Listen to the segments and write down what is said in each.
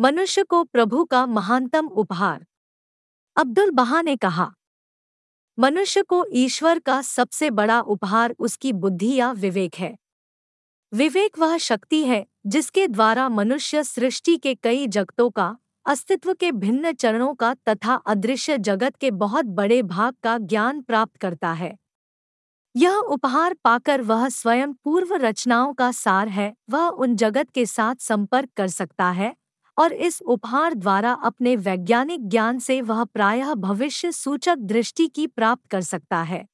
मनुष्य को प्रभु का महानतम उपहार। अब्दुल बहा ने कहा, मनुष्य को ईश्वर का सबसे बड़ा उपहार उसकी बुद्धि या विवेक है। विवेक वह शक्ति है जिसके द्वारा मनुष्य सृष्टि के कई जगतों का, अस्तित्व के भिन्न चरणों का तथा अदृश्य जगत के बहुत बड़े भाग का ज्ञान प्राप्त करता है। यह उपहार पाकर वह स्वयं पूर्व रचनाओं का सार है, वह उन जगत के साथ संपर्क कर सकता है और इस उपहार द्वारा अपने वैज्ञानिक ज्ञान से वह प्रायः भविष्य सूचक दृष्टि की प्राप्त कर सकता है।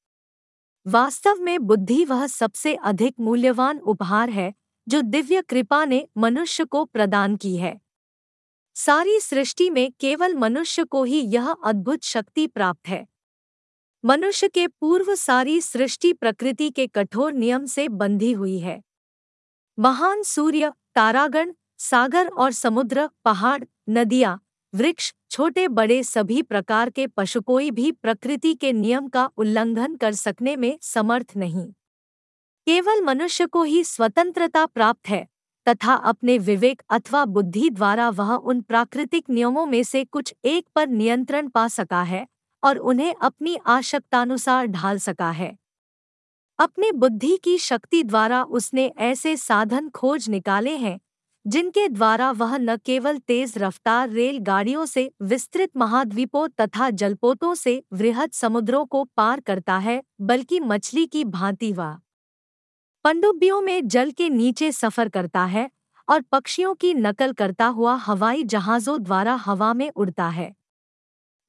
वास्तव में बुद्धि वह सबसे अधिक मूल्यवान उपहार है, जो दिव्य कृपा ने मनुष्य को प्रदान की है। सारी सृष्टि में केवल मनुष्य को ही यह अद्भुत शक्ति प्राप्त है। मनुष्य के पूर्व सारी सृष्टि प्रकृति के कठोर नियम से बंधी हुई है। महान सूर्य, तारागण सागर और समुद्र, पहाड़, नदियाँ, वृक्ष छोटे बड़े सभी प्रकार के पशु कोई भी प्रकृति के नियम का उल्लंघन कर सकने में समर्थ नहीं। केवल मनुष्य को ही स्वतंत्रता प्राप्त है, तथा अपने विवेक अथवा बुद्धि द्वारा वह उन प्राकृतिक नियमों में से कुछ एक पर नियंत्रण पा सका है, और उन्हें अपनी आवश्यकतानुसार ढाल सका है। अपने बुद्धि की शक्ति द्वारा उसने ऐसे साधन खोज निकाले हैं जिनके द्वारा वह न केवल तेज रफ्तार रेलगाड़ियों से विस्तृत महाद्वीपों तथा जलपोतों से वृहद समुद्रों को पार करता है, बल्कि मछली की भांति व। पनडुब्बियों में जल के नीचे सफ़र करता है और पक्षियों की नकल करता हुआ हवाई जहाज़ों द्वारा हवा में उड़ता है।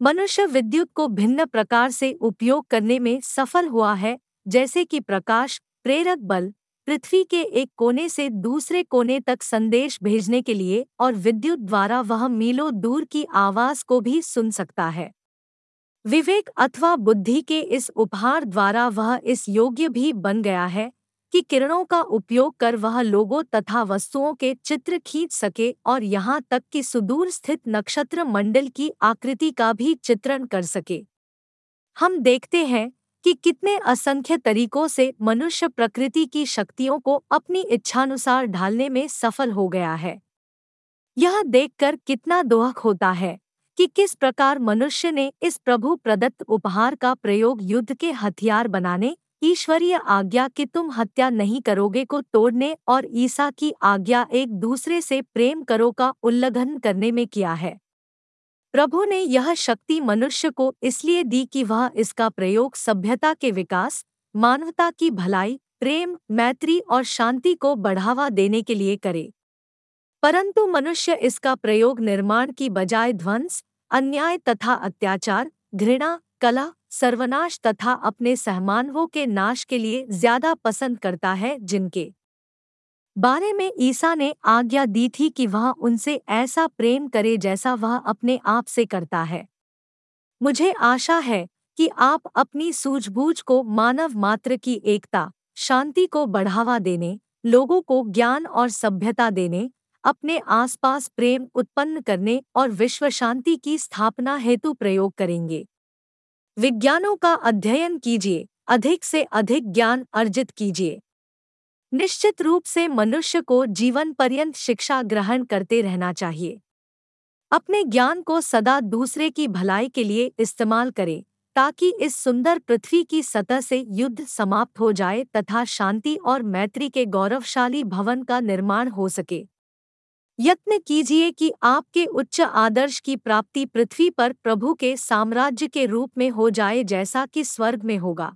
मनुष्य विद्युत को भिन्न प्रकार से उपयोग करने में सफल हुआ है, जैसे कि प्रकाश, प्रेरक बल पृथ्वी के एक कोने से दूसरे कोने तक संदेश भेजने के लिए और विद्युत द्वारा वह मीलों दूर की आवाज़ को भी सुन सकता है। विवेक अथवा बुद्धि के इस उपहार द्वारा वह इस योग्य भी बन गया है कि किरणों का उपयोग कर वह लोगों तथा वस्तुओं के चित्र खींच सके और यहाँ तक कि सुदूर स्थित नक्षत्र मंडल की आकृति का भी चित्रण कर सके। हम देखते हैं कि कितने असंख्य तरीकों से मनुष्य प्रकृति की शक्तियों को अपनी इच्छानुसार ढालने में सफल हो गया है। यह देखकर कितना दोहक होता है कि किस प्रकार मनुष्य ने इस प्रभु प्रदत्त उपहार का प्रयोग युद्ध के हथियार बनाने, ईश्वरीय आज्ञा कि तुम हत्या नहीं करोगे को तोड़ने और ईसा की आज्ञा एक दूसरे से प्रेम करो का उल्लंघन करने में किया है। प्रभु ने यह शक्ति मनुष्य को इसलिए दी कि वह इसका प्रयोग सभ्यता के विकास, मानवता की भलाई, प्रेम, मैत्री और शांति को बढ़ावा देने के लिए करे। परंतु मनुष्य इसका प्रयोग निर्माण की बजाय ध्वंस, अन्याय तथा अत्याचार, घृणा, कला, सर्वनाश तथा अपने सहमानवों के नाश के लिए ज़्यादा पसंद करता है जिनके बारे में ईसा ने आज्ञा दी थी कि वह उनसे ऐसा प्रेम करे जैसा वह अपने आप से करता है। मुझे आशा है कि आप अपनी सूझबूझ को मानव मात्र की एकता, शांति को बढ़ावा देने, लोगों को ज्ञान और सभ्यता देने, अपने आसपास प्रेम उत्पन्न करने और विश्व शांति की स्थापना हेतु प्रयोग करेंगे। विज्ञानों का अध्ययन कीजिए, अधिक से अधिक ज्ञान अर्जित कीजिए। निश्चित रूप से मनुष्य को जीवन पर्यंत शिक्षा ग्रहण करते रहना चाहिए। अपने ज्ञान को सदा दूसरे की भलाई के लिए इस्तेमाल करें, ताकि इस सुंदर पृथ्वी की सतह से युद्ध समाप्त हो जाए तथा शांति और मैत्री के गौरवशाली भवन का निर्माण हो सके। यत्न कीजिए कि आपके उच्च आदर्श की प्राप्ति पृथ्वी पर प्रभु के साम्राज्य के रूप में हो जाए जैसा कि स्वर्ग में होगा।